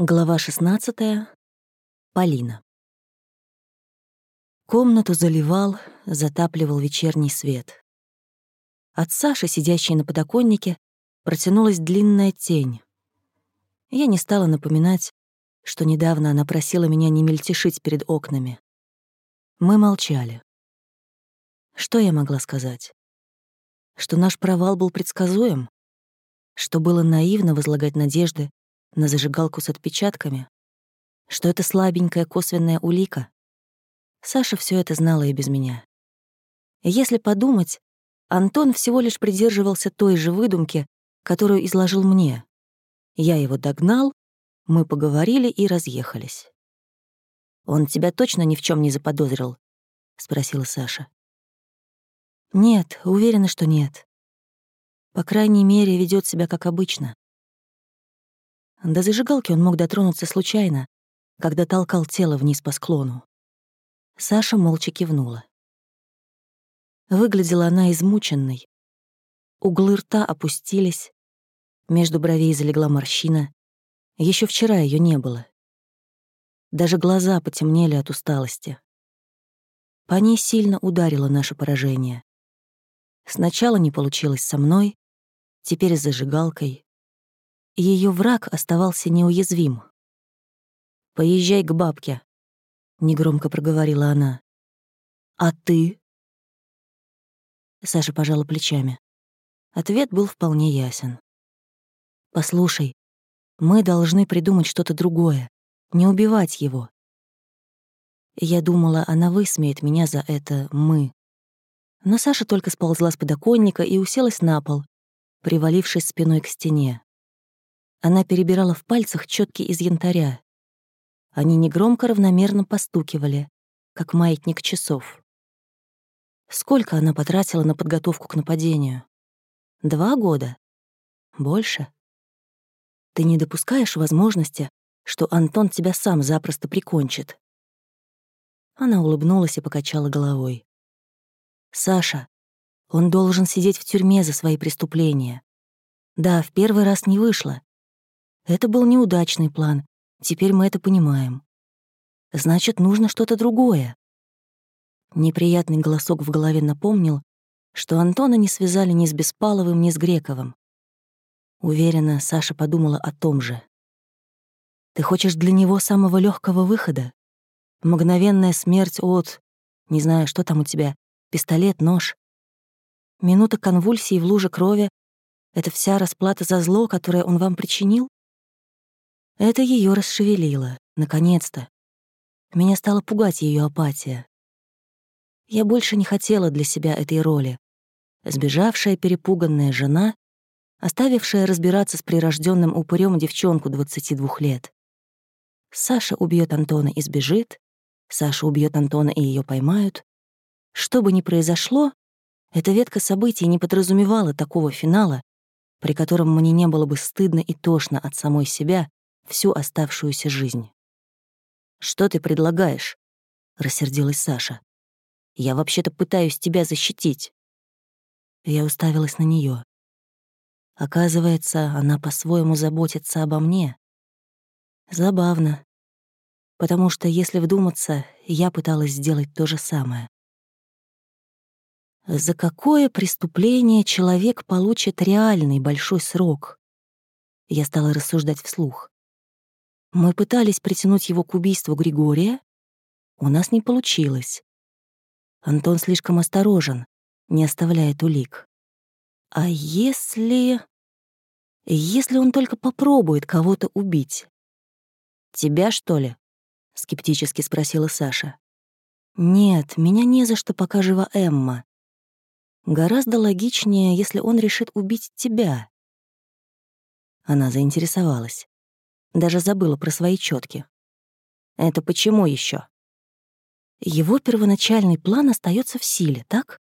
Глава 16. Полина. Комнату заливал, затапливал вечерний свет. От Саши, сидящей на подоконнике, протянулась длинная тень. Я не стала напоминать, что недавно она просила меня не мельтешить перед окнами. Мы молчали. Что я могла сказать? Что наш провал был предсказуем? Что было наивно возлагать надежды на зажигалку с отпечатками, что это слабенькая косвенная улика. Саша все это знала и без меня. если подумать, Антон всего лишь придерживался той же выдумки, которую изложил мне. Я его догнал, мы поговорили и разъехались. «Он тебя точно ни в чем не заподозрил?» — спросила Саша. «Нет, уверена, что нет. По крайней мере, ведет себя как обычно. До зажигалки он мог дотронуться случайно, когда толкал тело вниз по склону. Саша молча кивнула. Выглядела она измученной. Углы рта опустились, между бровей залегла морщина. Еще вчера ее не было. Даже глаза потемнели от усталости. По ней сильно ударило наше поражение. Сначала не получилось со мной, теперь с зажигалкой, ее враг оставался неуязвим. «Поезжай к бабке», — негромко проговорила она. «А ты?» Саша пожала плечами. Ответ был вполне ясен. «Послушай, мы должны придумать что-то другое, не убивать его». Я думала, она высмеет меня за это «мы». Но Саша только сползла с подоконника и уселась на пол, привалившись спиной к стене. Она перебирала в пальцах четки из янтаря. Они негромко равномерно постукивали, как маятник часов. Сколько она потратила на подготовку к нападению? Два года? Больше? Ты не допускаешь возможности, что Антон тебя сам запросто прикончит? Она улыбнулась и покачала головой. «Саша, он должен сидеть в тюрьме за свои преступления. Да, в первый раз не вышло, это был неудачный план. Теперь мы это понимаем. Значит, нужно что-то другое. Неприятный голосок в голове напомнил, что Антона не связали ни с Беспаловым, ни с Грековым. Уверена, Саша подумала о том же. Ты хочешь для него самого легкого выхода? Мгновенная смерть от... Не знаю, что там у тебя. Пистолет, нож. Минута конвульсии в луже крови — это вся расплата за зло, которое он вам причинил? Это ее расшевелило, наконец-то. Меня стала пугать ее апатия. Я больше не хотела для себя этой роли. Сбежавшая перепуганная жена, оставившая разбираться с прирожденным упырем девчонку 22 лет. Саша убьет Антона и сбежит, Саша убьет Антона и ее поймают. Что бы ни произошло, эта ветка событий не подразумевала такого финала, при котором мне не было бы стыдно и тошно от самой себя всю оставшуюся жизнь. «Что ты предлагаешь?» — рассердилась Саша. «Я вообще-то пытаюсь тебя защитить». Я уставилась на нее. Оказывается, она по-своему заботится обо мне. Забавно. Потому что, если вдуматься, я пыталась сделать то же самое. За какое преступление человек получит реальный большой срок? Я стала рассуждать вслух. Мы пытались притянуть его к убийству Григория. У нас не получилось. Антон слишком осторожен, не оставляет улик. А если... Если он только попробует кого-то убить? «Тебя, что ли?» — скептически спросила Саша. «Нет, меня не за что, пока жива Эмма. Гораздо логичнее, если он решит убить тебя». Она заинтересовалась. Даже забыла про свои четки. Это почему еще? Его первоначальный план остается в силе, так?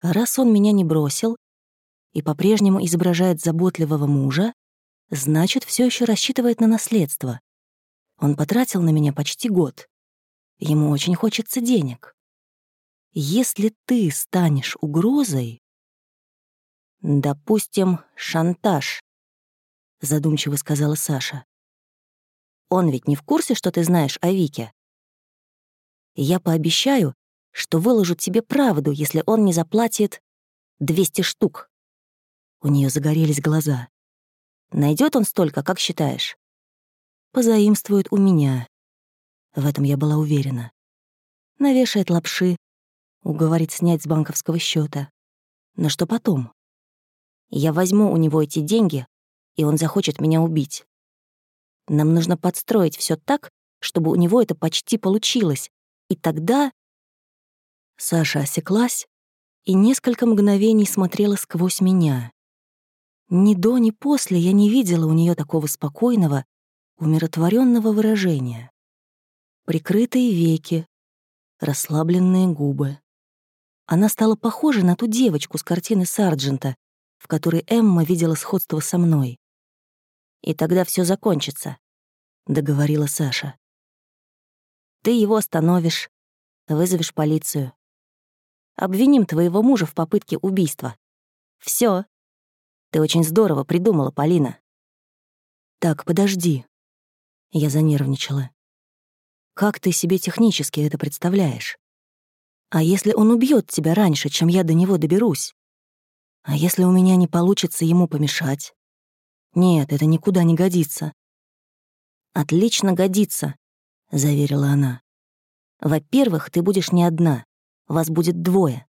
Раз он меня не бросил и по-прежнему изображает заботливого мужа, значит, все еще рассчитывает на наследство. Он потратил на меня почти год. Ему очень хочется денег. Если ты станешь угрозой... Допустим, шантаж, задумчиво сказала Саша. Он ведь не в курсе, что ты знаешь о Вике. Я пообещаю, что выложу тебе правду, если он не заплатит 200 штук. У нее загорелись глаза. Найдет он столько, как считаешь? Позаимствует у меня. В этом я была уверена. Навешает лапши, уговорит снять с банковского счета. Но что потом? Я возьму у него эти деньги, и он захочет меня убить. Нам нужно подстроить все так, чтобы у него это почти получилось. И тогда... Саша осеклась и несколько мгновений смотрела сквозь меня. Ни до, ни после я не видела у нее такого спокойного, умиротворенного выражения. Прикрытые веки, расслабленные губы. Она стала похожа на ту девочку с картины Сарджента, в которой Эмма видела сходство со мной. «И тогда все закончится», — договорила Саша. «Ты его остановишь, вызовешь полицию. Обвиним твоего мужа в попытке убийства. Все. Ты очень здорово придумала, Полина». «Так, подожди». Я занервничала. «Как ты себе технически это представляешь? А если он убьет тебя раньше, чем я до него доберусь? А если у меня не получится ему помешать? Нет, это никуда не годится. Отлично годится, заверила она. Во-первых, ты будешь не одна. Вас будет двое.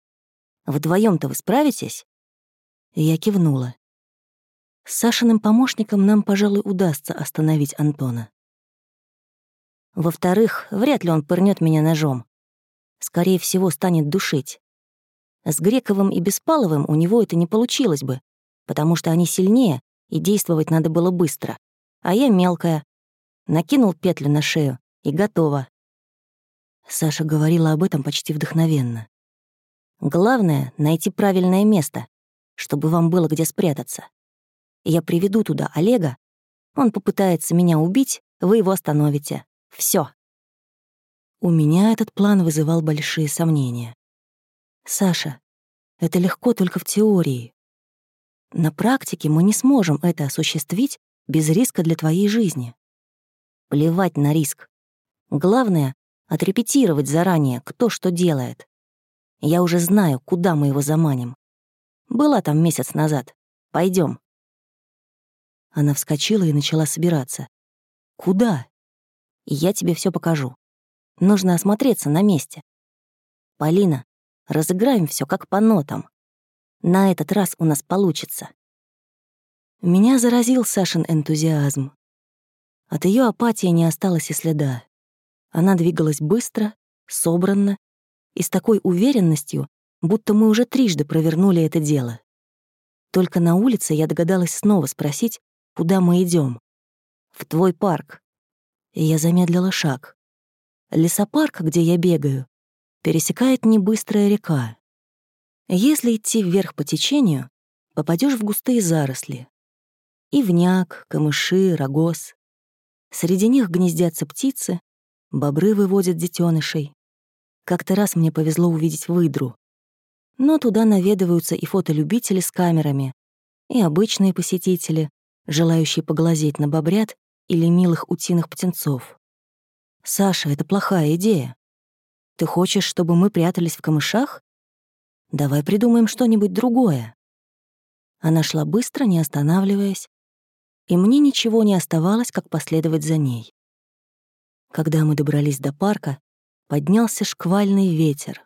вдвоем то вы справитесь? Я кивнула. С Сашиным помощником нам, пожалуй, удастся остановить Антона. Во-вторых, вряд ли он пырнет меня ножом скорее всего, станет душить. С Грековым и Беспаловым у него это не получилось бы, потому что они сильнее, и действовать надо было быстро. А я мелкая. Накинул петлю на шею, и готово. Саша говорила об этом почти вдохновенно. Главное — найти правильное место, чтобы вам было где спрятаться. Я приведу туда Олега, он попытается меня убить, вы его остановите. Все. У меня этот план вызывал большие сомнения. «Саша, это легко только в теории. На практике мы не сможем это осуществить без риска для твоей жизни. Плевать на риск. Главное — отрепетировать заранее, кто что делает. Я уже знаю, куда мы его заманим. Была там месяц назад. Пойдем. Она вскочила и начала собираться. «Куда?» «Я тебе все покажу. Нужно осмотреться на месте. Полина, разыграем все как по нотам. На этот раз у нас получится. Меня заразил Сашин энтузиазм. От ее апатии не осталось и следа. Она двигалась быстро, собранно и с такой уверенностью, будто мы уже трижды провернули это дело. Только на улице я догадалась снова спросить, куда мы идем. «В твой парк». И я замедлила шаг. Лесопарк, где я бегаю, пересекает небыстрая река. Если идти вверх по течению, попадешь в густые заросли. Ивняк, камыши, рогоз. Среди них гнездятся птицы, бобры выводят детенышей. Как-то раз мне повезло увидеть выдру. Но туда наведываются и фотолюбители с камерами, и обычные посетители, желающие поглазеть на бобрят или милых утиных птенцов. «Саша, это плохая идея. Ты хочешь, чтобы мы прятались в камышах? Давай придумаем что-нибудь другое». Она шла быстро, не останавливаясь, и мне ничего не оставалось, как последовать за ней. Когда мы добрались до парка, поднялся шквальный ветер.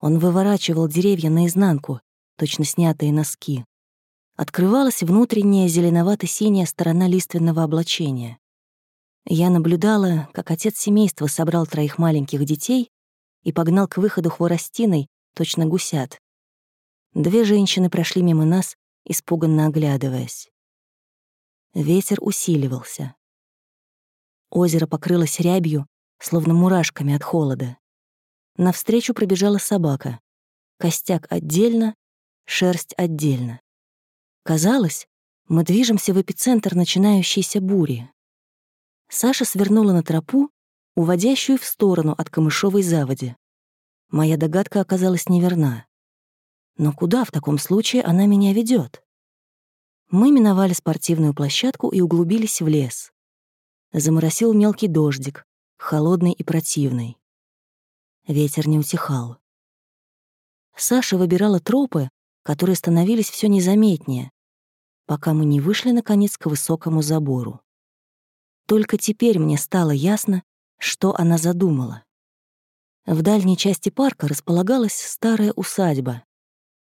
Он выворачивал деревья наизнанку, точно снятые носки. Открывалась внутренняя зеленовато-синяя сторона лиственного облачения. Я наблюдала, как отец семейства собрал троих маленьких детей и погнал к выходу хворостиной, точно гусят. Две женщины прошли мимо нас, испуганно оглядываясь. Ветер усиливался. Озеро покрылось рябью, словно мурашками от холода. Навстречу пробежала собака. Костяк отдельно, шерсть отдельно. Казалось, мы движемся в эпицентр начинающейся бури. Саша свернула на тропу, уводящую в сторону от камышовой заводи. Моя догадка оказалась неверна. Но куда в таком случае она меня ведет? Мы миновали спортивную площадку и углубились в лес. Заморосил мелкий дождик, холодный и противный. Ветер не утихал. Саша выбирала тропы, которые становились все незаметнее, пока мы не вышли, наконец, к высокому забору. Только теперь мне стало ясно, что она задумала. В дальней части парка располагалась старая усадьба.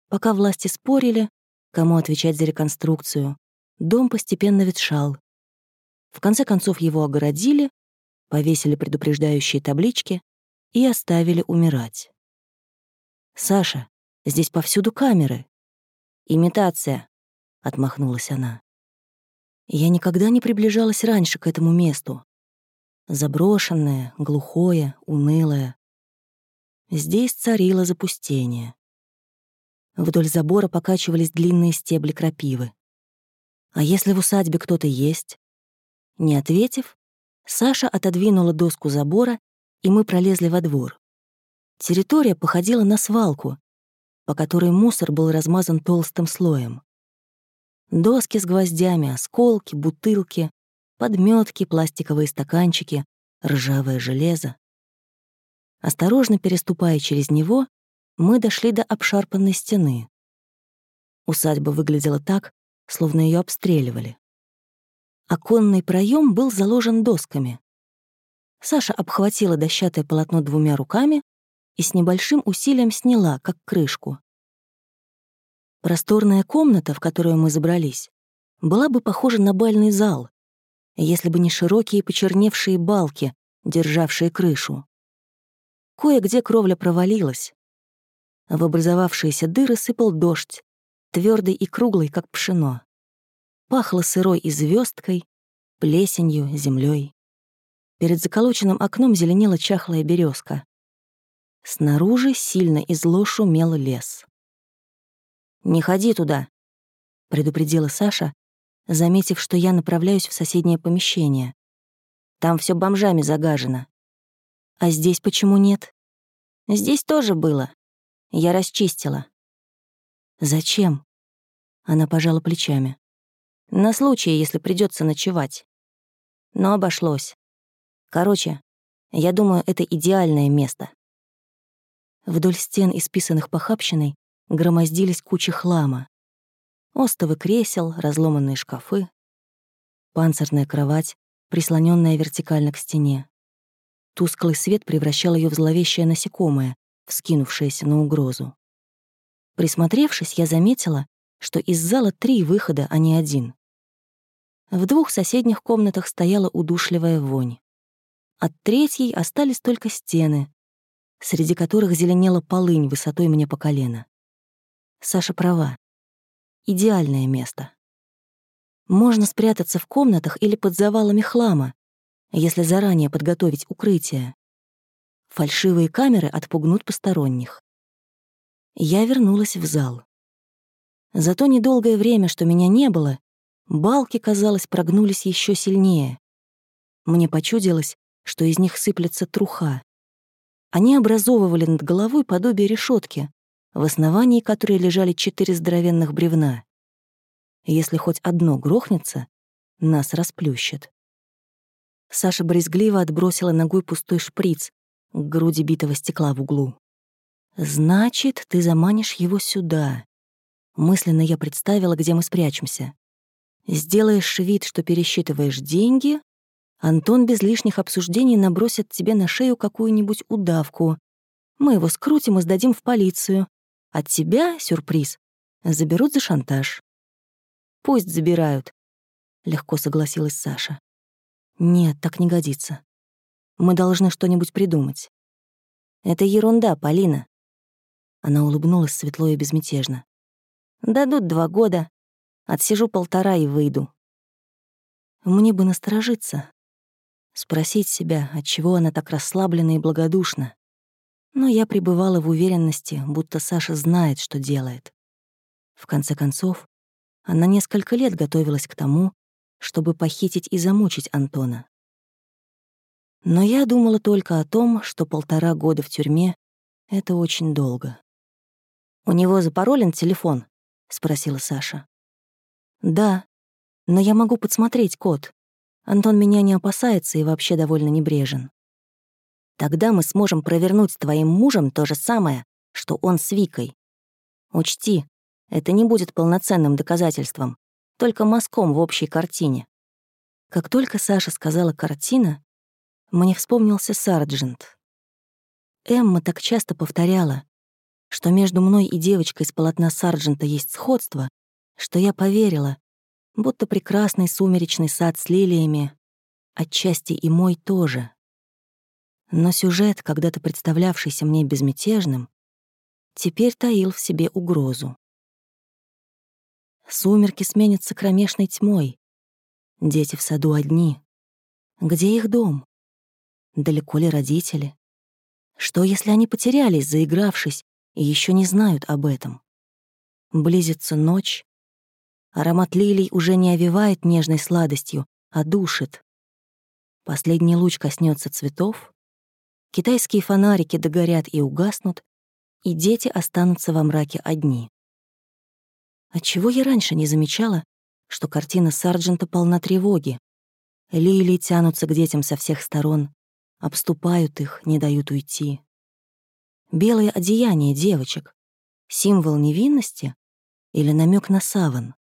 Пока власти спорили, кому отвечать за реконструкцию, дом постепенно ветшал. В конце концов его огородили, повесили предупреждающие таблички и оставили умирать. «Саша, здесь повсюду камеры». «Имитация», — отмахнулась она. Я никогда не приближалась раньше к этому месту. Заброшенное, глухое, унылое. Здесь царило запустение. Вдоль забора покачивались длинные стебли крапивы. А если в усадьбе кто-то есть? Не ответив, Саша отодвинула доску забора, и мы пролезли во двор. Территория походила на свалку, по которой мусор был размазан толстым слоем. Доски с гвоздями, осколки, бутылки, подметки, пластиковые стаканчики, ржавое железо. Осторожно переступая через него, мы дошли до обшарпанной стены. Усадьба выглядела так, словно ее обстреливали. Оконный проем был заложен досками. Саша обхватила дощатое полотно двумя руками и с небольшим усилием сняла, как крышку. Просторная комната, в которую мы забрались, была бы похожа на бальный зал, если бы не широкие почерневшие балки, державшие крышу. Кое-где кровля провалилась. В образовавшиеся дыры сыпал дождь, твердый и круглый, как пшено. Пахло сырой и звездкой, плесенью, землей. Перед заколоченным окном зеленела чахлая березка. Снаружи сильно и зло шумел лес. «Не ходи туда», — предупредила Саша, заметив, что я направляюсь в соседнее помещение. «Там все бомжами загажено». «А здесь почему нет?» «Здесь тоже было. Я расчистила». «Зачем?» Она пожала плечами. «На случай, если придется ночевать». Но обошлось. Короче, я думаю, это идеальное место. Вдоль стен, исписанных похабщиной, громоздились кучи хлама. Остовы кресел, разломанные шкафы, панцирная кровать, прислоненная вертикально к стене. Тусклый свет превращал ее в зловещее насекомое, вскинувшееся на угрозу. Присмотревшись, я заметила, что из зала три выхода, а не один. В двух соседних комнатах стояла удушливая вонь. От третьей остались только стены, среди которых зеленела полынь высотой мне по колено. Саша права. Идеальное место. Можно спрятаться в комнатах или под завалами хлама, если заранее подготовить укрытие. Фальшивые камеры отпугнут посторонних. Я вернулась в зал. За то недолгое время, что меня не было, балки, казалось, прогнулись еще сильнее. Мне почудилось, что из них сыплется труха. Они образовывали над головой подобие решетки, в основании которой лежали четыре здоровенных бревна. Если хоть одно грохнется, нас расплющит. Саша брезгливо отбросила ногой пустой шприц к груди битого стекла в углу. «Значит, ты заманишь его сюда». Мысленно я представила, где мы спрячемся. Сделаешь вид, что пересчитываешь деньги, Антон без лишних обсуждений набросит тебе на шею какую-нибудь удавку. Мы его скрутим и сдадим в полицию. От тебя, сюрприз, заберут за шантаж. Пусть забирают, — легко согласилась Саша. Нет, так не годится. Мы должны что-нибудь придумать. Это ерунда, Полина. Она улыбнулась светло и безмятежно. Дадут два года. Отсижу полтора и выйду. Мне бы насторожиться, спросить себя, отчего она так расслаблена и благодушна. Но я пребывала в уверенности, будто Саша знает, что делает. В конце концов, она несколько лет готовилась к тому, чтобы похитить и замучить Антона. Но я думала только о том, что полтора года в тюрьме — это очень долго. «У него запаролен телефон?» — спросила Саша. «Да, но я могу подсмотреть код. Антон меня не опасается и вообще довольно небрежен. Тогда мы сможем провернуть с твоим мужем то же самое, что он с Викой. Учти, это не будет полноценным доказательством, только мазком в общей картине. Как только Саша сказала «картина», мне вспомнился Сарджент. Эмма так часто повторяла, что между мной и девочкой с полотна Сарджента есть сходство, что я поверила, будто прекрасный сумеречный сад с лилиями, отчасти и мой тоже. Но сюжет, когда-то представлявшийся мне безмятежным, теперь таил в себе угрозу. Сумерки сменятся кромешной тьмой. Дети в саду одни. Где их дом? Далеко ли родители? Что, если они потерялись, заигравшись, и еще не знают об этом? Близится ночь. Аромат лилий уже не овивает нежной сладостью, а душит. Последний луч коснется цветов, китайские фонарики догорят и угаснут, и дети останутся во мраке одни. Отчего я раньше не замечала, что картина Сарджента полна тревоги? Лилии тянутся к детям со всех сторон, обступают их, не дают уйти. Белое одеяние девочек — символ невинности или намек на саван?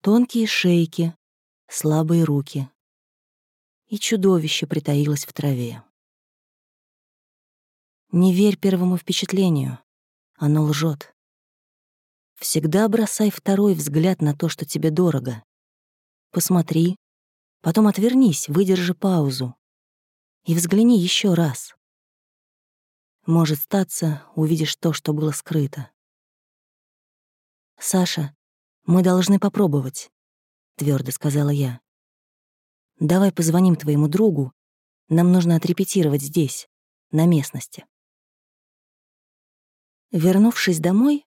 Тонкие шейки, слабые руки. И чудовище притаилось в траве. Не верь первому впечатлению, оно лжет. Всегда бросай второй взгляд на то, что тебе дорого. Посмотри, потом отвернись, выдержи паузу и взгляни еще раз. Может статься, увидишь то, что было скрыто. «Саша, мы должны попробовать», — твердо сказала я. «Давай позвоним твоему другу. Нам нужно отрепетировать здесь, на местности». Вернувшись домой,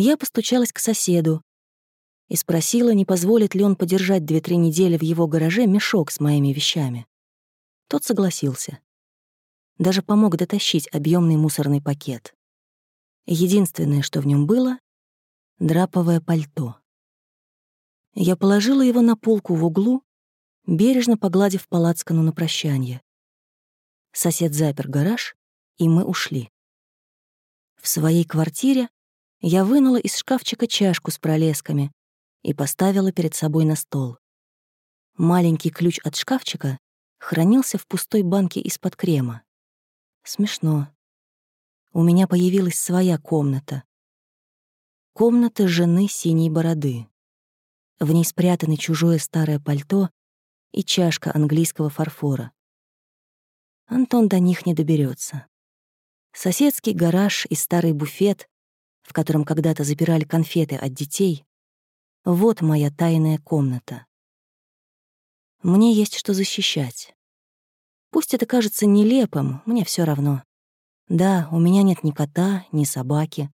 я постучалась к соседу и спросила, не позволит ли он подержать две-три недели в его гараже мешок с моими вещами. Тот согласился. Даже помог дотащить объемный мусорный пакет. Единственное, что в нем было — драповое пальто. Я положила его на полку в углу, бережно погладив по на прощание. Сосед запер гараж, и мы ушли. В своей квартире я вынула из шкафчика чашку с пролесками и поставила перед собой на стол. Маленький ключ от шкафчика хранился в пустой банке из-под крема. Смешно. У меня появилась своя комната. Комната жены синей бороды. В ней спрятаны чужое старое пальто и чашка английского фарфора. Антон до них не доберется. Соседский гараж и старый буфет в котором когда-то запирали конфеты от детей, вот моя тайная комната. Мне есть что защищать. Пусть это кажется нелепым, мне все равно. Да, у меня нет ни кота, ни собаки,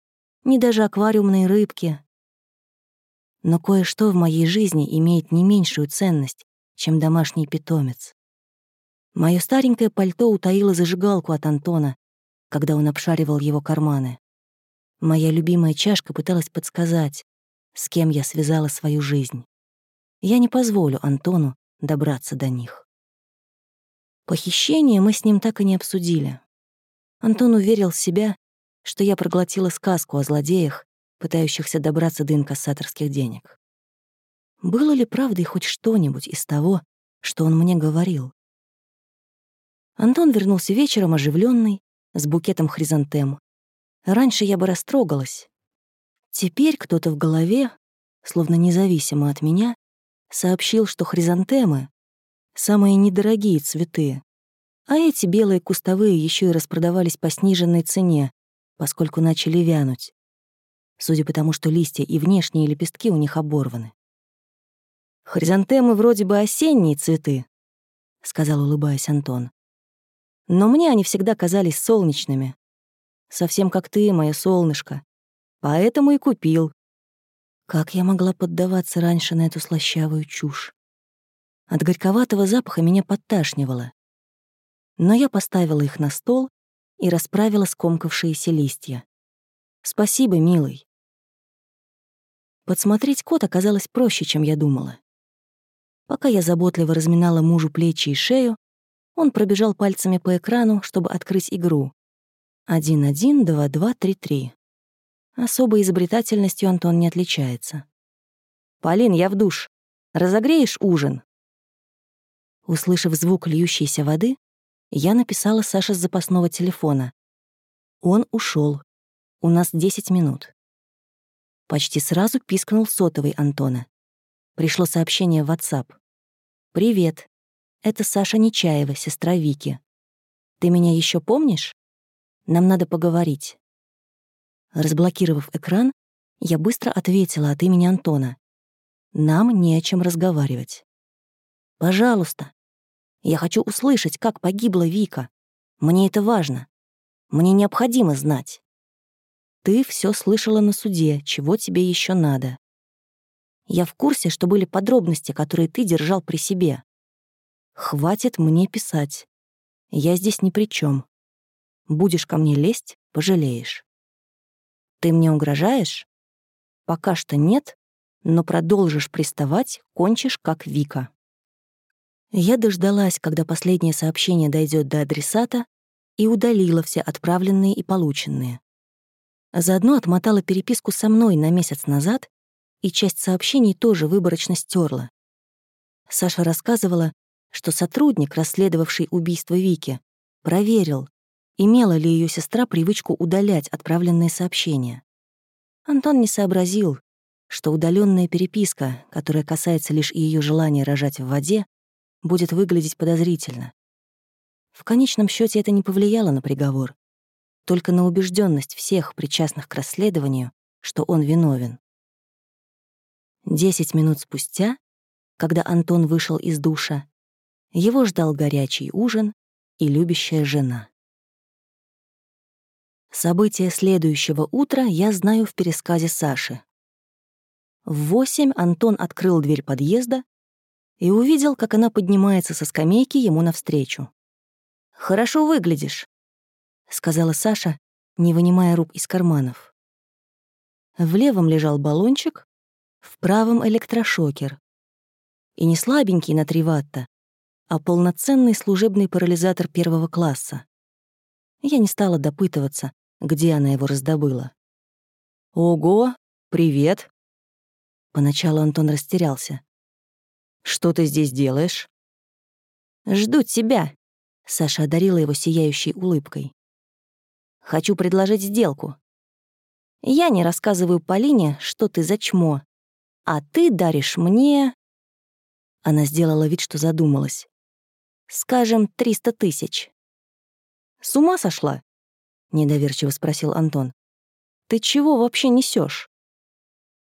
ни даже аквариумной рыбки. Но кое-что в моей жизни имеет не меньшую ценность, чем домашний питомец. Моё старенькое пальто утаило зажигалку от Антона, когда он обшаривал его карманы. Моя любимая чашка пыталась подсказать, с кем я связала свою жизнь. Я не позволю Антону добраться до них. Похищение мы с ним так и не обсудили. Антон уверил себя, что я проглотила сказку о злодеях, пытающихся добраться до инкассаторских денег. Было ли правдой хоть что-нибудь из того, что он мне говорил? Антон вернулся вечером оживленный, с букетом хризантем, Раньше я бы растрогалась. Теперь кто-то в голове, словно независимо от меня, сообщил, что хризантемы — самые недорогие цветы, а эти белые кустовые еще и распродавались по сниженной цене, поскольку начали вянуть, судя по тому, что листья и внешние лепестки у них оборваны. «Хризантемы вроде бы осенние цветы», — сказал, улыбаясь Антон. «Но мне они всегда казались солнечными, совсем как ты, мое солнышко. Поэтому и купил. Как я могла поддаваться раньше на эту слащавую чушь? От горьковатого запаха меня подташнивало. Но я поставила их на стол и расправила скомкавшиеся листья. Спасибо, милый. Подсмотреть кот оказалось проще, чем я думала. Пока я заботливо разминала мужу плечи и шею, он пробежал пальцами по экрану, чтобы открыть игру. 1-1-2-2-3-3. Особой изобретательностью Антон не отличается. «Полин, я в душ. Разогреешь ужин?» Услышав звук льющейся воды, я написала Саше с запасного телефона. Он ушел. У нас 10 минут. Почти сразу пискнул сотовый Антона. Пришло сообщение в WhatsApp. «Привет. Это Саша Нечаева, сестра Вики. Ты меня еще помнишь? Нам надо поговорить». Разблокировав экран, я быстро ответила от имени Антона. «Нам не о чем разговаривать». «Пожалуйста. Я хочу услышать, как погибла Вика. Мне это важно. Мне необходимо знать». Ты все слышала на суде, чего тебе еще надо. Я в курсе, что были подробности, которые ты держал при себе. Хватит мне писать. Я здесь ни при чем. Будешь ко мне лезть — пожалеешь. Ты мне угрожаешь? Пока что нет, но продолжишь приставать, кончишь как Вика. Я дождалась, когда последнее сообщение дойдет до адресата, и удалила все отправленные и полученные. Заодно отмотала переписку со мной на месяц назад и часть сообщений тоже выборочно стерла. Саша рассказывала, что сотрудник, расследовавший убийство Вики, проверил, имела ли ее сестра привычку удалять отправленные сообщения. Антон не сообразил, что удаленная переписка, которая касается лишь ее желания рожать в воде, будет выглядеть подозрительно. В конечном счете это не повлияло на приговор только на убежденность всех причастных к расследованию, что он виновен. Десять минут спустя, когда Антон вышел из душа, его ждал горячий ужин и любящая жена. События следующего утра я знаю в пересказе Саши. В восемь Антон открыл дверь подъезда и увидел, как она поднимается со скамейки ему навстречу. «Хорошо выглядишь», — сказала Саша, не вынимая рук из карманов. В левом лежал баллончик, в правом — электрошокер. И не слабенький на 3 ватта, а полноценный служебный парализатор первого класса. Я не стала допытываться, где она его раздобыла. «Ого, привет!» Поначалу Антон растерялся. «Что ты здесь делаешь?» «Жду тебя», — Саша одарила его сияющей улыбкой. Хочу предложить сделку. Я не рассказываю Полине, что ты за чмо, а ты даришь мне...» Она сделала вид, что задумалась. «Скажем, триста тысяч». «С ума сошла?» — недоверчиво спросил Антон. «Ты чего вообще несешь?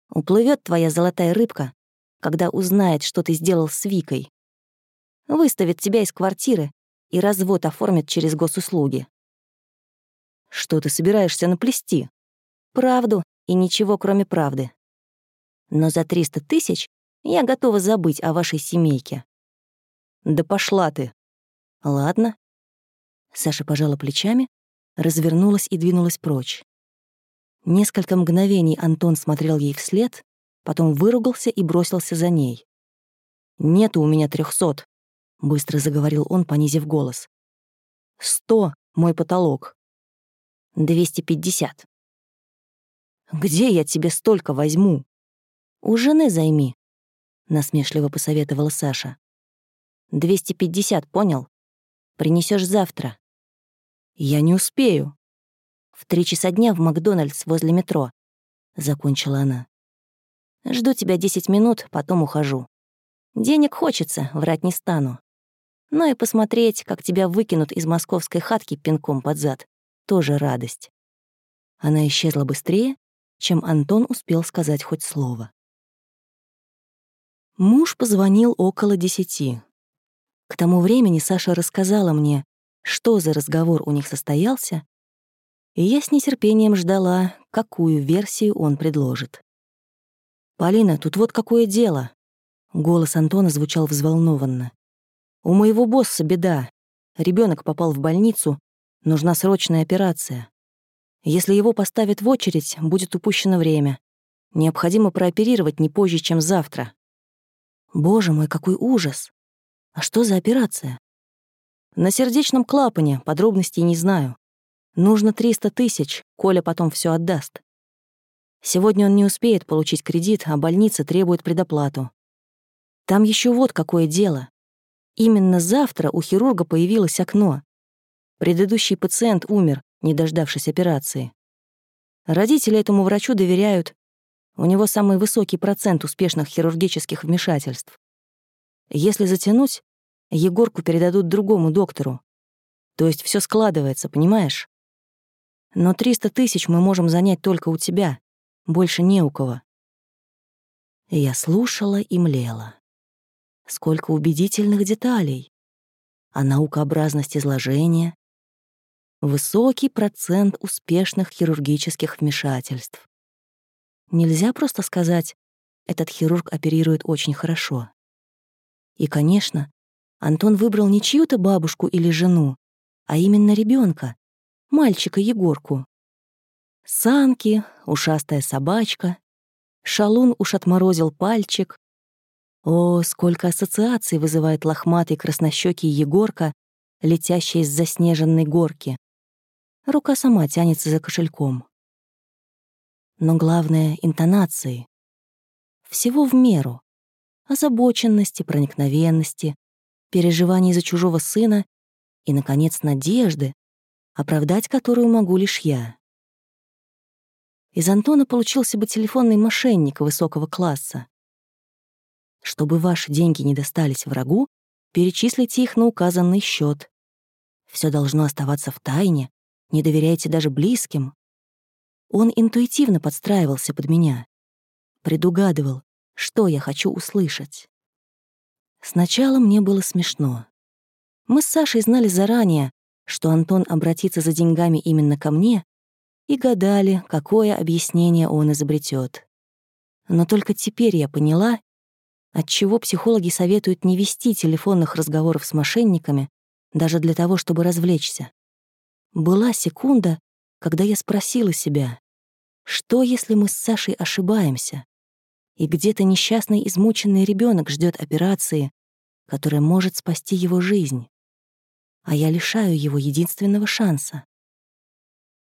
Уплывет твоя золотая рыбка, когда узнает, что ты сделал с Викой. Выставит тебя из квартиры и развод оформит через госуслуги. Что ты собираешься наплести? Правду и ничего, кроме правды. Но за 300 тысяч я готова забыть о вашей семейке. Да пошла ты. Ладно. Саша пожала плечами, развернулась и двинулась прочь. Несколько мгновений Антон смотрел ей вслед, потом выругался и бросился за ней. «Нету у меня трехсот», — быстро заговорил он, понизив голос. «Сто — мой потолок. 250. «Где я тебе столько возьму?» «У жены займи», — насмешливо посоветовала Саша. «250, понял? Принесешь завтра». «Я не успею». «В три часа дня в Макдональдс возле метро», — закончила она. «Жду тебя 10 минут, потом ухожу. Денег хочется, врать не стану. Но и посмотреть, как тебя выкинут из московской хатки пинком под зад, тоже радость. Она исчезла быстрее, чем Антон успел сказать хоть слово. Муж позвонил около десяти. К тому времени Саша рассказала мне, что за разговор у них состоялся, и я с нетерпением ждала, какую версию он предложит. «Полина, тут вот какое дело!» Голос Антона звучал взволнованно. «У моего босса беда. Ребенок попал в больницу, Нужна срочная операция. Если его поставят в очередь, будет упущено время. Необходимо прооперировать не позже, чем завтра. Боже мой, какой ужас! А что за операция? На сердечном клапане, подробностей не знаю. Нужно 300 тысяч, Коля потом все отдаст. Сегодня он не успеет получить кредит, а больница требует предоплату. Там еще вот какое дело. Именно завтра у хирурга появилось окно. Предыдущий пациент умер, не дождавшись операции. Родители этому врачу доверяют. У него самый высокий процент успешных хирургических вмешательств. Если затянуть, Егорку передадут другому доктору. То есть все складывается, понимаешь? Но 300 тысяч мы можем занять только у тебя. Больше не у кого. Я слушала и млела. Сколько убедительных деталей. А наукообразность изложения. Высокий процент успешных хирургических вмешательств. Нельзя просто сказать, этот хирург оперирует очень хорошо. И, конечно, Антон выбрал не чью-то бабушку или жену, а именно ребенка, мальчика Егорку. Санки, ушастая собачка, шалун уж отморозил пальчик. О, сколько ассоциаций вызывает лохматый краснощёкий Егорка, летящий с заснеженной горки. Рука сама тянется за кошельком. Но главное — интонации. Всего в меру озабоченности, проникновенности, переживаний за чужого сына и, наконец, надежды, оправдать которую могу лишь я. Из Антона получился бы телефонный мошенник высокого класса. Чтобы ваши деньги не достались врагу, перечислите их на указанный счет. Все должно оставаться в тайне, не доверяйте даже близким. Он интуитивно подстраивался под меня, предугадывал, что я хочу услышать. Сначала мне было смешно. Мы с Сашей знали заранее, что Антон обратится за деньгами именно ко мне, и гадали, какое объяснение он изобретет. Но только теперь я поняла, отчего психологи советуют не вести телефонных разговоров с мошенниками даже для того, чтобы развлечься. Была секунда, когда я спросила себя, что если мы с Сашей ошибаемся? И где-то несчастный измученный ребенок ждет операции, которая может спасти его жизнь, а я лишаю его единственного шанса.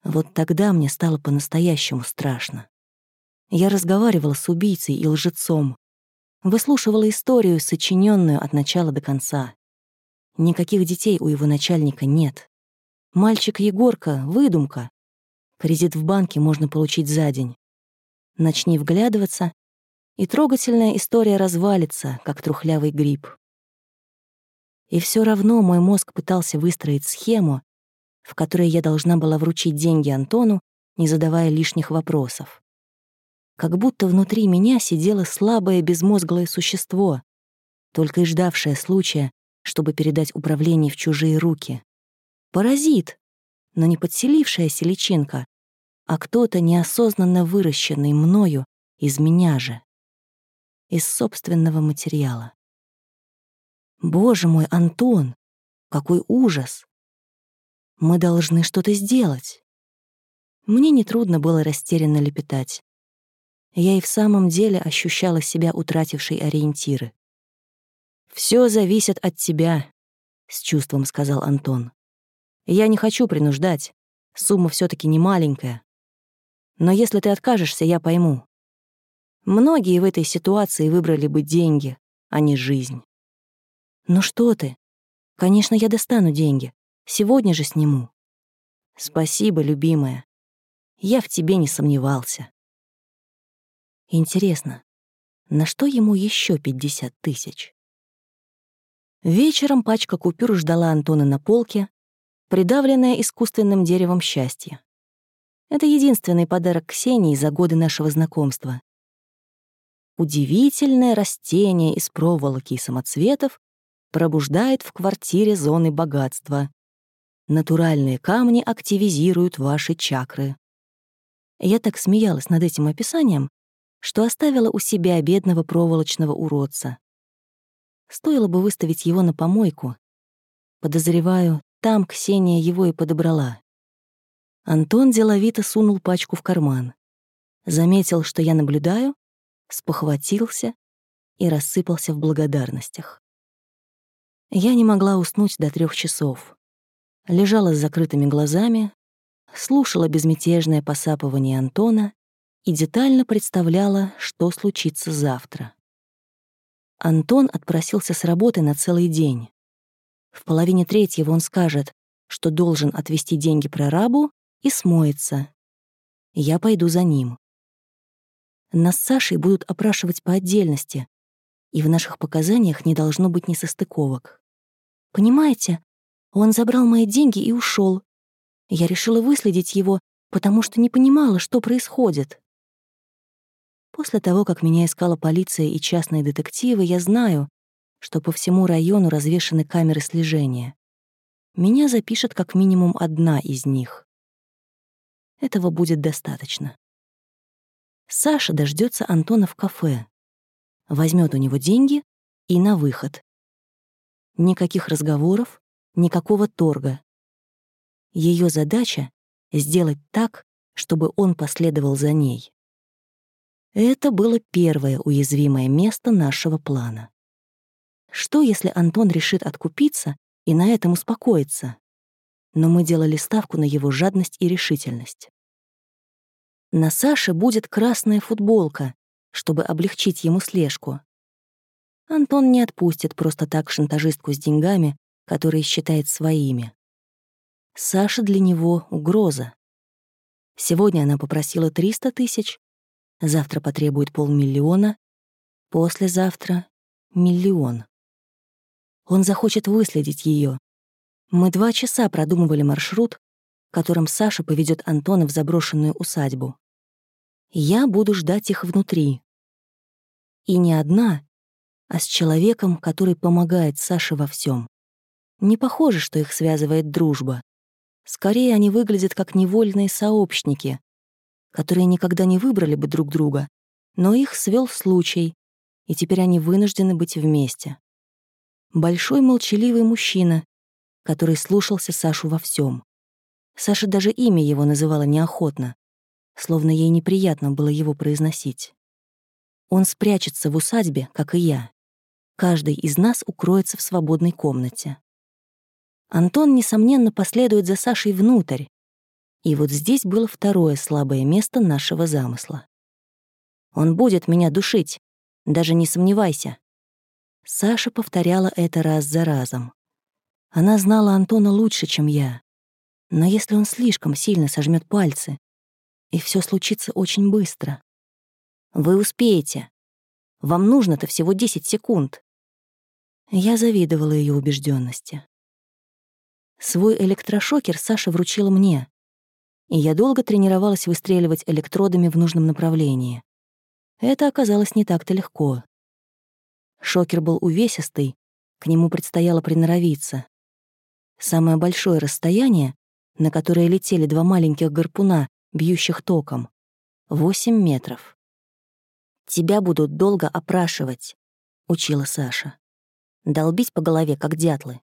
Вот тогда мне стало по-настоящему страшно. Я разговаривала с убийцей и лжецом, выслушивала историю, сочиненную от начала до конца. Никаких детей у его начальника нет. Мальчик Егорка — выдумка. Кредит в банке можно получить за день. Начни вглядываться, и трогательная история развалится, как трухлявый гриб. И все равно мой мозг пытался выстроить схему, в которой я должна была вручить деньги Антону, не задавая лишних вопросов. Как будто внутри меня сидело слабое безмозглое существо, только и ждавшее случая, чтобы передать управление в чужие руки. Паразит, но не подселившаяся личинка, а кто-то неосознанно выращенный мною из меня же из собственного материала. Боже мой, Антон, какой ужас! Мы должны что-то сделать. Мне нетрудно было растерянно лепетать. Я и в самом деле ощущала себя утратившей ориентиры. Все зависит от тебя», — с чувством сказал Антон. «Я не хочу принуждать. Сумма все таки не маленькая. Но если ты откажешься, я пойму. Многие в этой ситуации выбрали бы деньги, а не жизнь. «Ну что ты? Конечно, я достану деньги. Сегодня же сниму». «Спасибо, любимая. Я в тебе не сомневался». Интересно, на что ему еще 50 тысяч? Вечером пачка купюр ждала Антона на полке, придавленная искусственным деревом счастья. Это единственный подарок Ксении за годы нашего знакомства. Удивительное растение из проволоки и самоцветов пробуждает в квартире зоны богатства. Натуральные камни активизируют ваши чакры. Я так смеялась над этим описанием, что оставила у себя бедного проволочного уродца. Стоило бы выставить его на помойку. Подозреваю, там Ксения его и подобрала. Антон деловито сунул пачку в карман. Заметил, что я наблюдаю, спохватился, и рассыпался в благодарностях. Я не могла уснуть до трех часов. Лежала с закрытыми глазами, слушала безмятежное посапывание Антона и детально представляла, что случится завтра. Антон отпросился с работы на целый день. В половине третьего он скажет, что должен отвезти деньги прорабу и смоется. Я пойду за ним. Нас с Сашей будут опрашивать по отдельности, и в наших показаниях не должно быть несостыковок. Понимаете, он забрал мои деньги и ушел. Я решила выследить его, потому что не понимала, что происходит. После того, как меня искала полиция и частные детективы, я знаю, что по всему району развешаны камеры слежения. Меня запишет как минимум одна из них. Этого будет достаточно. Саша дождется Антона в кафе, возьмет у него деньги и на выход. Никаких разговоров, никакого торга. Ее задача — сделать так, чтобы он последовал за ней. Это было первое уязвимое место нашего плана. Что, если Антон решит откупиться и на этом успокоиться? Но мы делали ставку на его жадность и решительность. На Саше будет красная футболка, чтобы облегчить ему слежку. Антон не отпустит просто так шантажистку с деньгами, которые считает своими. Саша для него — угроза. Сегодня она попросила 300 тысяч, завтра потребует полмиллиона, послезавтра — миллион. Он захочет выследить ее. Мы два часа продумывали маршрут, которым Саша поведет Антона в заброшенную усадьбу. Я буду ждать их внутри. И не одна, а с человеком, который помогает Саше во всем. Не похоже, что их связывает дружба. Скорее, они выглядят как невольные сообщники, которые никогда не выбрали бы друг друга, но их свел случай, и теперь они вынуждены быть вместе. Большой молчаливый мужчина, который слушался Сашу во всем. Саша даже имя его называла неохотно, словно ей неприятно было его произносить. Он спрячется в усадьбе, как и я. Каждый из нас укроется в свободной комнате. Антон, несомненно, последует за Сашей внутрь. И вот здесь было второе слабое место нашего замысла. «Он будет меня душить, даже не сомневайся». Саша повторяла это раз за разом. Она знала Антона лучше, чем я. Но если он слишком сильно сожмет пальцы, и все случится очень быстро. Вы успеете. Вам нужно-то всего 10 секунд. Я завидовала ее убежденности. Свой электрошокер Саша вручила мне, и я долго тренировалась выстреливать электродами в нужном направлении. Это оказалось не так-то легко. Шокер был увесистый, к нему предстояло приноровиться. Самое большое расстояние, на которое летели два маленьких гарпуна, бьющих током — 8 метров. «Тебя будут долго опрашивать», — учила Саша. «Долбить по голове, как дятлы.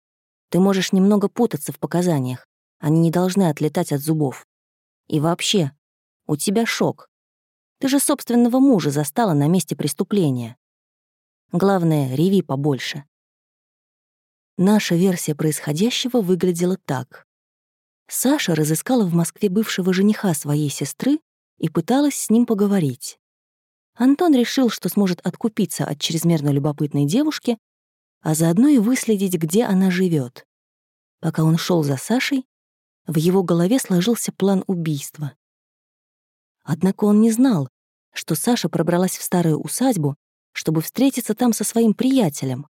Ты можешь немного путаться в показаниях. Они не должны отлетать от зубов. И вообще, у тебя шок. Ты же собственного мужа застала на месте преступления. Главное, реви побольше». Наша версия происходящего выглядела так. Саша разыскала в Москве бывшего жениха своей сестры и пыталась с ним поговорить. Антон решил, что сможет откупиться от чрезмерно любопытной девушки, а заодно и выследить, где она живет. Пока он шел за Сашей, в его голове сложился план убийства. Однако он не знал, что Саша пробралась в старую усадьбу, чтобы встретиться там со своим приятелем.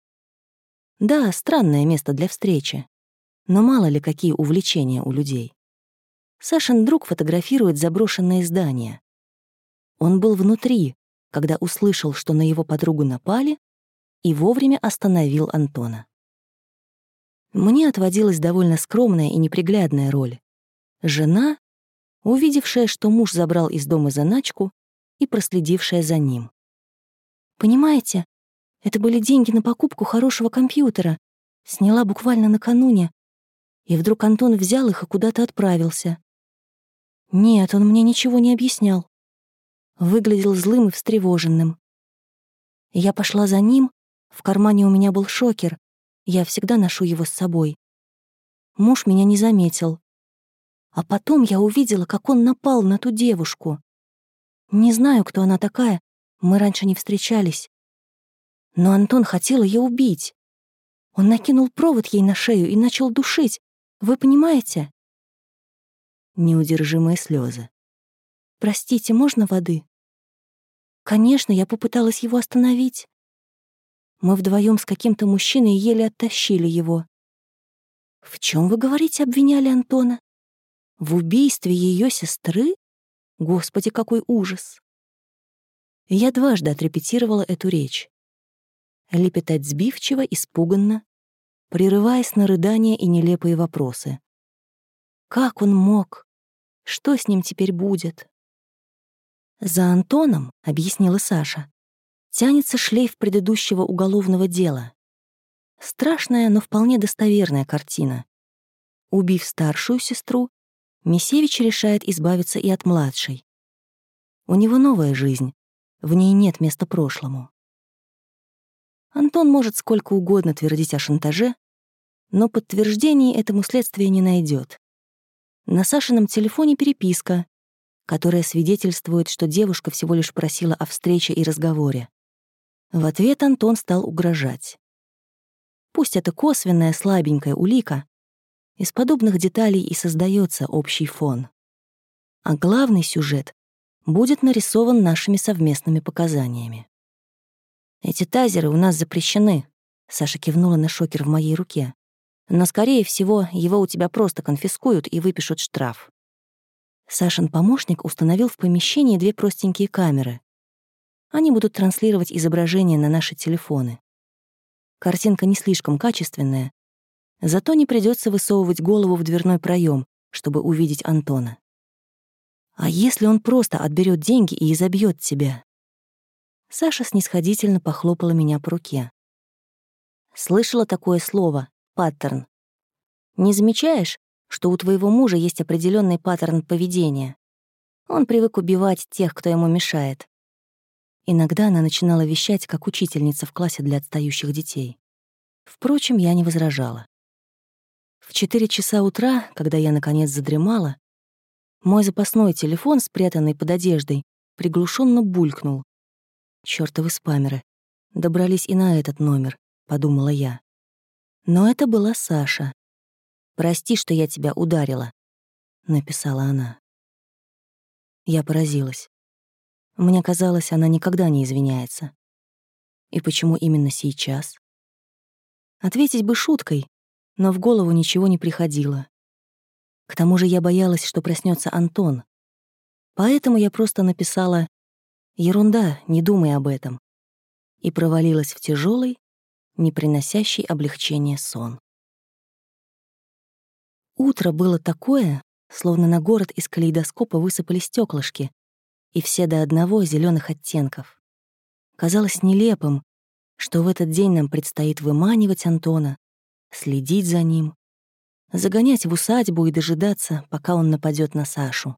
Да, странное место для встречи, но мало ли какие увлечения у людей. Сашин друг фотографирует заброшенные здания. Он был внутри, когда услышал, что на его подругу напали, и вовремя остановил Антона. Мне отводилась довольно скромная и неприглядная роль. Жена, увидевшая, что муж забрал из дома заначку и проследившая за ним. Понимаете, это были деньги на покупку хорошего компьютера. Сняла буквально накануне. И вдруг Антон взял их и куда-то отправился. Нет, он мне ничего не объяснял выглядел злым и встревоженным. Я пошла за ним, в кармане у меня был шокер, я всегда ношу его с собой. Муж меня не заметил. А потом я увидела, как он напал на ту девушку. Не знаю, кто она такая, мы раньше не встречались. Но Антон хотел ее убить. Он накинул провод ей на шею и начал душить. Вы понимаете? Неудержимые слезы. «Простите, можно воды?» Конечно, я попыталась его остановить. Мы вдвоем с каким-то мужчиной еле оттащили его. В чем вы говорите, обвиняли Антона? В убийстве ее сестры? Господи, какой ужас! Я дважды отрепетировала эту речь. Лепетать сбивчиво, испуганно, прерываясь на рыдания и нелепые вопросы. Как он мог? Что с ним теперь будет? За Антоном, объяснила Саша, тянется шлейф предыдущего уголовного дела. Страшная, но вполне достоверная картина. Убив старшую сестру, Мисевич решает избавиться и от младшей. У него новая жизнь, в ней нет места прошлому. Антон может сколько угодно твердить о шантаже, но подтверждений этому следствие не найдет. На Сашином телефоне переписка, которая свидетельствует, что девушка всего лишь просила о встрече и разговоре. В ответ Антон стал угрожать. Пусть это косвенная, слабенькая улика, из подобных деталей и создается общий фон. А главный сюжет будет нарисован нашими совместными показаниями. «Эти тазеры у нас запрещены», — Саша кивнула на шокер в моей руке. «Но, скорее всего, его у тебя просто конфискуют и выпишут штраф. Сашин помощник установил в помещении две простенькие камеры. Они будут транслировать изображение на наши телефоны. Картинка не слишком качественная, зато не придется высовывать голову в дверной проем, чтобы увидеть Антона. А если он просто отберет деньги и изобьет тебя? Саша снисходительно похлопала меня по руке. Слышала такое слово — паттерн. Не замечаешь, что у твоего мужа есть определенный паттерн поведения. Он привык убивать тех, кто ему мешает. Иногда она начинала вещать, как учительница в классе для отстающих детей. Впрочем, я не возражала. В 4 часа утра, когда я, наконец, задремала, мой запасной телефон, спрятанный под одеждой, приглушенно булькнул. Чёртовы спамеры. Добрались и на этот номер, подумала я. Но это была Саша. «Прости, что я тебя ударила», — написала она. Я поразилась. Мне казалось, она никогда не извиняется. И почему именно сейчас? Ответить бы шуткой, но в голову ничего не приходило. К тому же я боялась, что проснется Антон. Поэтому я просто написала «Ерунда, не думай об этом» и провалилась в тяжелый, не приносящий облегчения сон. Утро было такое, словно на город из калейдоскопа высыпали стеклышки, и все до одного зеленых оттенков. Казалось нелепым, что в этот день нам предстоит выманивать Антона, следить за ним, загонять в усадьбу и дожидаться, пока он нападет на Сашу.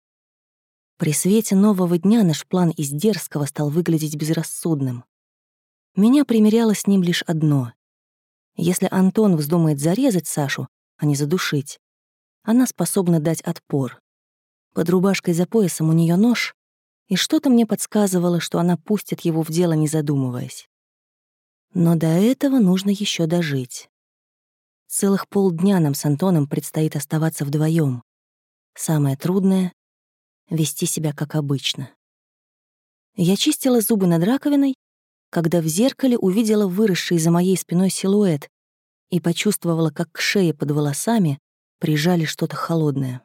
При свете нового дня наш план из дерзкого стал выглядеть безрассудным. Меня примеряло с ним лишь одно. Если Антон вздумает зарезать Сашу, а не задушить, она способна дать отпор. Под рубашкой за поясом у нее нож, и что-то мне подсказывало, что она пустит его в дело, не задумываясь. Но до этого нужно еще дожить. Целых полдня нам с Антоном предстоит оставаться вдвоем. Самое трудное — вести себя как обычно. Я чистила зубы над раковиной, когда в зеркале увидела выросший за моей спиной силуэт и почувствовала, как к шее под волосами прижали что-то холодное.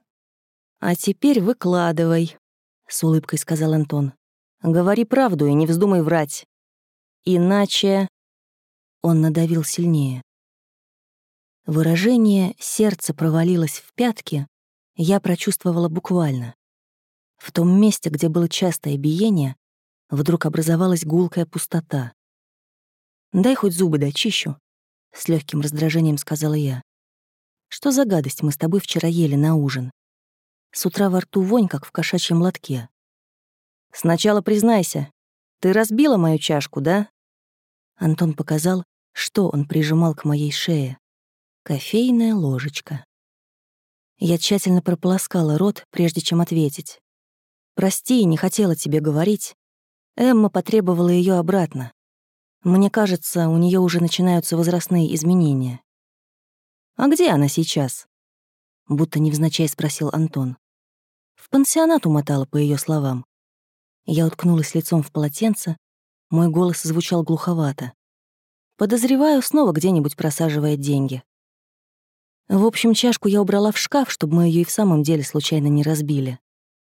«А теперь выкладывай», — с улыбкой сказал Антон. «Говори правду и не вздумай врать. Иначе...» Он надавил сильнее. Выражение «сердце провалилось в пятки» я прочувствовала буквально. В том месте, где было частое биение, вдруг образовалась гулкая пустота. «Дай хоть зубы дочищу», — с легким раздражением сказала я. Что за гадость мы с тобой вчера ели на ужин? С утра во рту вонь, как в кошачьем лотке. Сначала признайся, ты разбила мою чашку, да? Антон показал, что он прижимал к моей шее. Кофейная ложечка. Я тщательно прополоскала рот, прежде чем ответить. «Прости, не хотела тебе говорить. Эмма потребовала ее обратно. Мне кажется, у нее уже начинаются возрастные изменения». «А где она сейчас?» Будто невзначай спросил Антон. В пансионат умотала, по ее словам. Я уткнулась лицом в полотенце, мой голос звучал глуховато. Подозреваю, снова где-нибудь просаживает деньги. В общем, чашку я убрала в шкаф, чтобы мы ее и в самом деле случайно не разбили.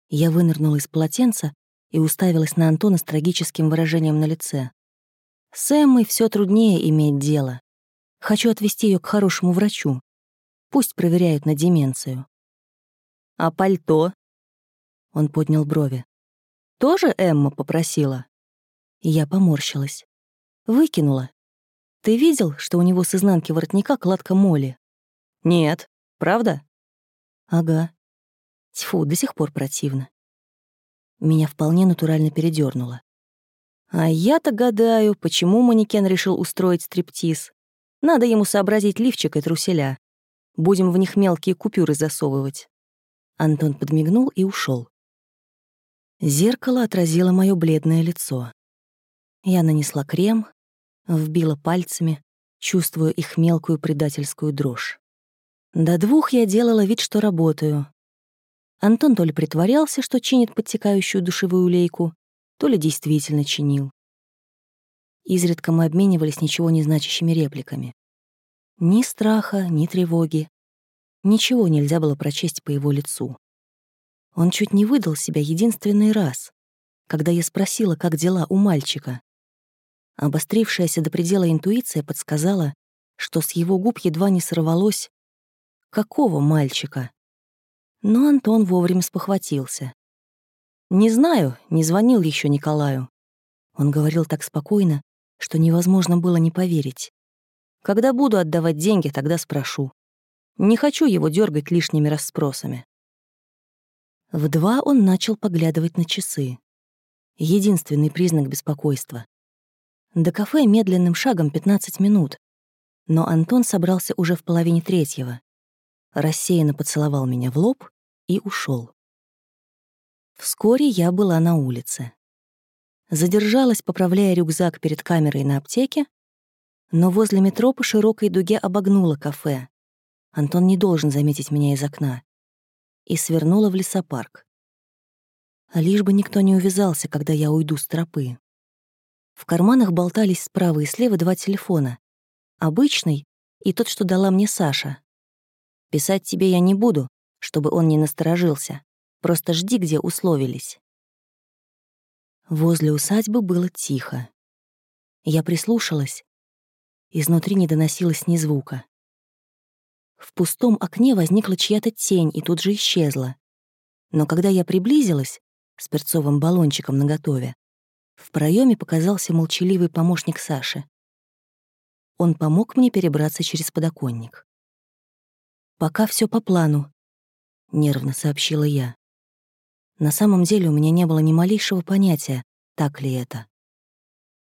Я вынырнула из полотенца и уставилась на Антона с трагическим выражением на лице. С Эммой все труднее иметь дело. Хочу отвезти ее к хорошему врачу. Пусть проверяют на деменцию. «А пальто?» Он поднял брови. «Тоже Эмма попросила?» Я поморщилась. Выкинула. «Ты видел, что у него с изнанки воротника кладка моли?» «Нет. Правда?» «Ага. Тьфу, до сих пор противно». Меня вполне натурально передернуло. А я-то гадаю, почему манекен решил устроить стриптиз. Надо ему сообразить лифчик и труселя. Будем в них мелкие купюры засовывать. Антон подмигнул и ушел. Зеркало отразило мое бледное лицо. Я нанесла крем, вбила пальцами, чувствуя их мелкую предательскую дрожь. До двух я делала вид, что работаю. Антон то ли притворялся, что чинит подтекающую душевую лейку, то ли действительно чинил. Изредка мы обменивались ничего не значащими репликами. Ни страха, ни тревоги. Ничего нельзя было прочесть по его лицу. Он чуть не выдал себя единственный раз, когда я спросила, как дела у мальчика. Обострившаяся до предела интуиция подсказала, что с его губ едва не сорвалось Какого мальчика? Но Антон вовремя спохватился. «Не знаю, не звонил еще Николаю». Он говорил так спокойно, что невозможно было не поверить. «Когда буду отдавать деньги, тогда спрошу. Не хочу его дергать лишними расспросами». В два он начал поглядывать на часы. Единственный признак беспокойства. До кафе медленным шагом 15 минут, но Антон собрался уже в половине третьего рассеянно поцеловал меня в лоб и ушел. Вскоре я была на улице. Задержалась, поправляя рюкзак перед камерой на аптеке, но возле метро по широкой дуге обогнула кафе. Антон не должен заметить меня из окна. И свернула в лесопарк. Лишь бы никто не увязался, когда я уйду с тропы. В карманах болтались справа и слева два телефона. Обычный и тот, что дала мне Саша. Писать тебе я не буду, чтобы он не насторожился. Просто жди, где условились. Возле усадьбы было тихо. Я прислушалась. Изнутри не доносилось ни звука. В пустом окне возникла чья-то тень и тут же исчезла. Но когда я приблизилась, с перцовым баллончиком наготове, в проеме показался молчаливый помощник Саши. Он помог мне перебраться через подоконник. «Пока все по плану», — нервно сообщила я. На самом деле у меня не было ни малейшего понятия, так ли это.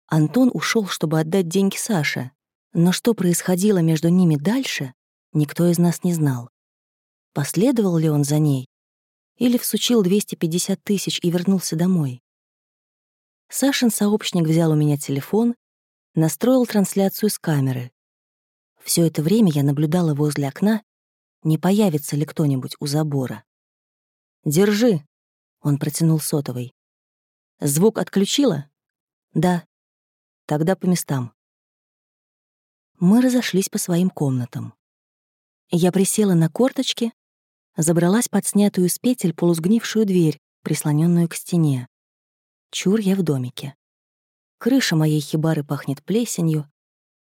Антон ушел, чтобы отдать деньги Саше, но что происходило между ними дальше, никто из нас не знал. Последовал ли он за ней или всучил 250 тысяч и вернулся домой? Сашин сообщник взял у меня телефон, настроил трансляцию с камеры. Все это время я наблюдала возле окна не появится ли кто-нибудь у забора. «Держи», — он протянул сотовый. «Звук отключила?» «Да». «Тогда по местам». Мы разошлись по своим комнатам. Я присела на корточки, забралась под снятую с петель полусгнившую дверь, прислоненную к стене. Чур я в домике. Крыша моей хибары пахнет плесенью,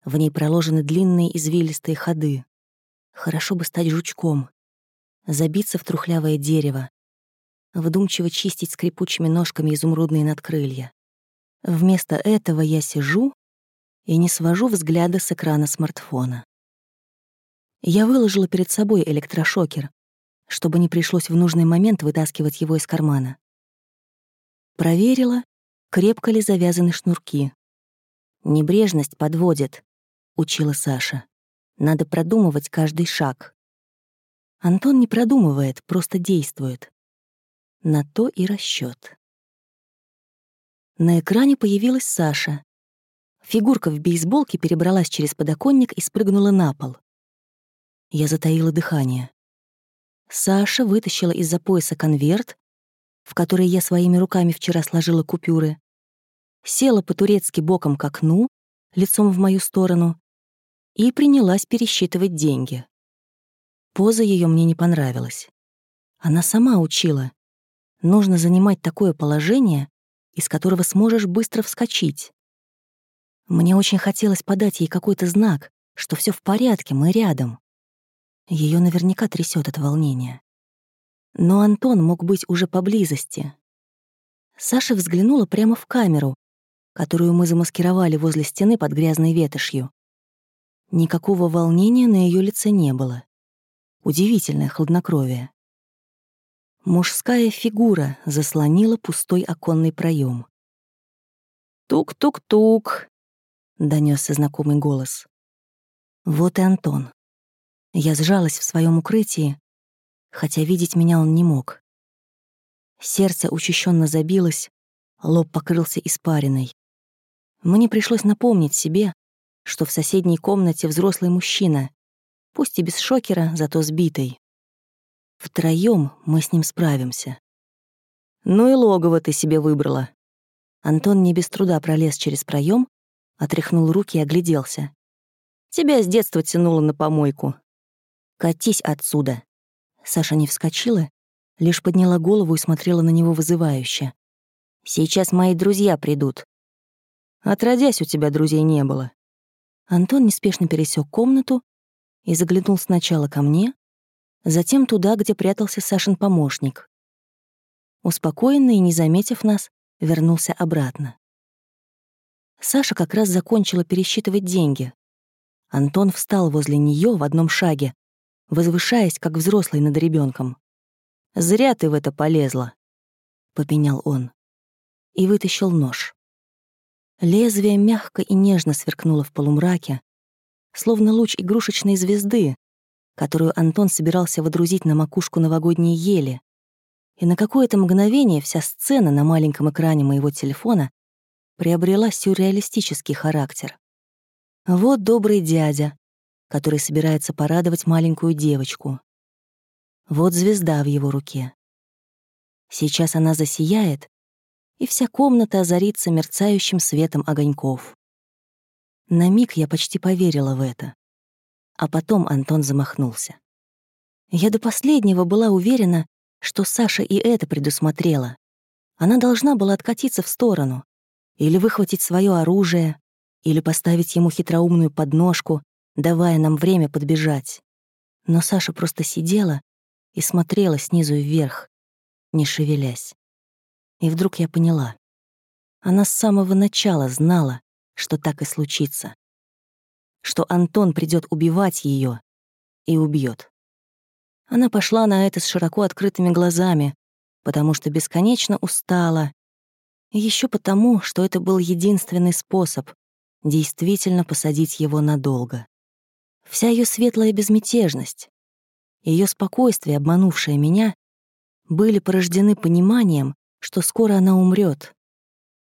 в ней проложены длинные извилистые ходы. Хорошо бы стать жучком, забиться в трухлявое дерево, вдумчиво чистить скрипучими ножками изумрудные надкрылья. Вместо этого я сижу и не свожу взгляда с экрана смартфона. Я выложила перед собой электрошокер, чтобы не пришлось в нужный момент вытаскивать его из кармана. Проверила, крепко ли завязаны шнурки. Небрежность подводит, учила Саша. Надо продумывать каждый шаг. Антон не продумывает, просто действует. На то и расчет. На экране появилась Саша. Фигурка в бейсболке перебралась через подоконник и спрыгнула на пол. Я затаила дыхание. Саша вытащила из-за пояса конверт, в который я своими руками вчера сложила купюры, села по-турецки боком к окну, лицом в мою сторону, и принялась пересчитывать деньги. Поза ее мне не понравилась. Она сама учила. Нужно занимать такое положение, из которого сможешь быстро вскочить. Мне очень хотелось подать ей какой-то знак, что все в порядке, мы рядом. Ее наверняка трясет от волнения. Но Антон мог быть уже поблизости. Саша взглянула прямо в камеру, которую мы замаскировали возле стены под грязной ветошью. Никакого волнения на ее лице не было. Удивительное хладнокровие. Мужская фигура заслонила пустой оконный проем. «Тук-тук-тук», — донесся знакомый голос. Вот и Антон. Я сжалась в своем укрытии, хотя видеть меня он не мог. Сердце учащенно забилось, лоб покрылся испариной. Мне пришлось напомнить себе, что в соседней комнате взрослый мужчина, пусть и без шокера, зато сбитый. Втроем мы с ним справимся. Ну и логово ты себе выбрала. Антон не без труда пролез через проем, отряхнул руки и огляделся. Тебя с детства тянуло на помойку. Катись отсюда. Саша не вскочила, лишь подняла голову и смотрела на него вызывающе. Сейчас мои друзья придут. Отродясь, у тебя друзей не было. Антон неспешно пересек комнату и заглянул сначала ко мне, затем туда, где прятался Сашин помощник. Успокоенный и не заметив нас, вернулся обратно. Саша как раз закончила пересчитывать деньги. Антон встал возле нее в одном шаге, возвышаясь, как взрослый над ребенком. «Зря ты в это полезла», — попенял он. И вытащил нож. Лезвие мягко и нежно сверкнуло в полумраке, словно луч игрушечной звезды, которую Антон собирался водрузить на макушку новогодней ели. И на какое-то мгновение вся сцена на маленьком экране моего телефона приобрела сюрреалистический характер. Вот добрый дядя, который собирается порадовать маленькую девочку. Вот звезда в его руке. Сейчас она засияет, и вся комната озарится мерцающим светом огоньков. На миг я почти поверила в это. А потом Антон замахнулся. Я до последнего была уверена, что Саша и это предусмотрела. Она должна была откатиться в сторону, или выхватить свое оружие, или поставить ему хитроумную подножку, давая нам время подбежать. Но Саша просто сидела и смотрела снизу вверх, не шевелясь. И вдруг я поняла. Она с самого начала знала, что так и случится. Что Антон придет убивать ее и убьет. Она пошла на это с широко открытыми глазами, потому что бесконечно устала, и еще потому, что это был единственный способ действительно посадить его надолго. Вся ее светлая безмятежность, ее спокойствие, обманувшее меня, были порождены пониманием, что скоро она умрет,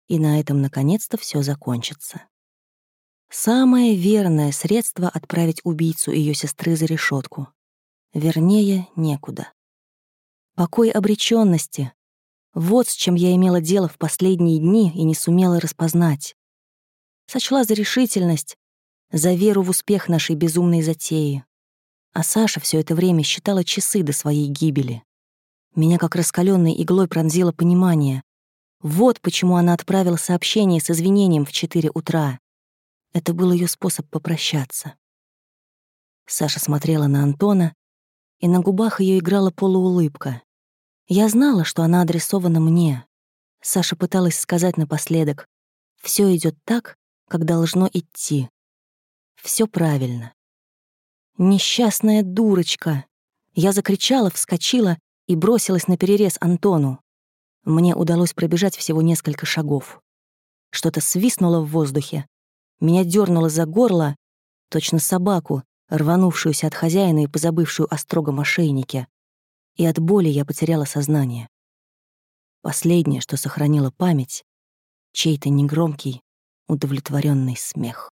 и на этом наконец-то все закончится. Самое верное средство отправить убийцу ее сестры за решетку. Вернее, некуда. Покой обреченности. Вот с чем я имела дело в последние дни и не сумела распознать. Сочла за решительность, за веру в успех нашей безумной затеи. А Саша все это время считала часы до своей гибели. Меня как раскаленной иглой пронзило понимание. Вот почему она отправила сообщение с извинением в 4 утра. Это был ее способ попрощаться. Саша смотрела на Антона, и на губах ее играла полуулыбка. Я знала, что она адресована мне. Саша пыталась сказать напоследок, все идет так, как должно идти. Все правильно. Несчастная дурочка. Я закричала, вскочила и бросилась на перерез Антону. Мне удалось пробежать всего несколько шагов. Что-то свистнуло в воздухе. Меня дернуло за горло, точно собаку, рванувшуюся от хозяина и позабывшую о строгом ошейнике. И от боли я потеряла сознание. Последнее, что сохранило память, чей-то негромкий, удовлетворенный смех.